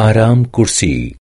आराम कुर्सी।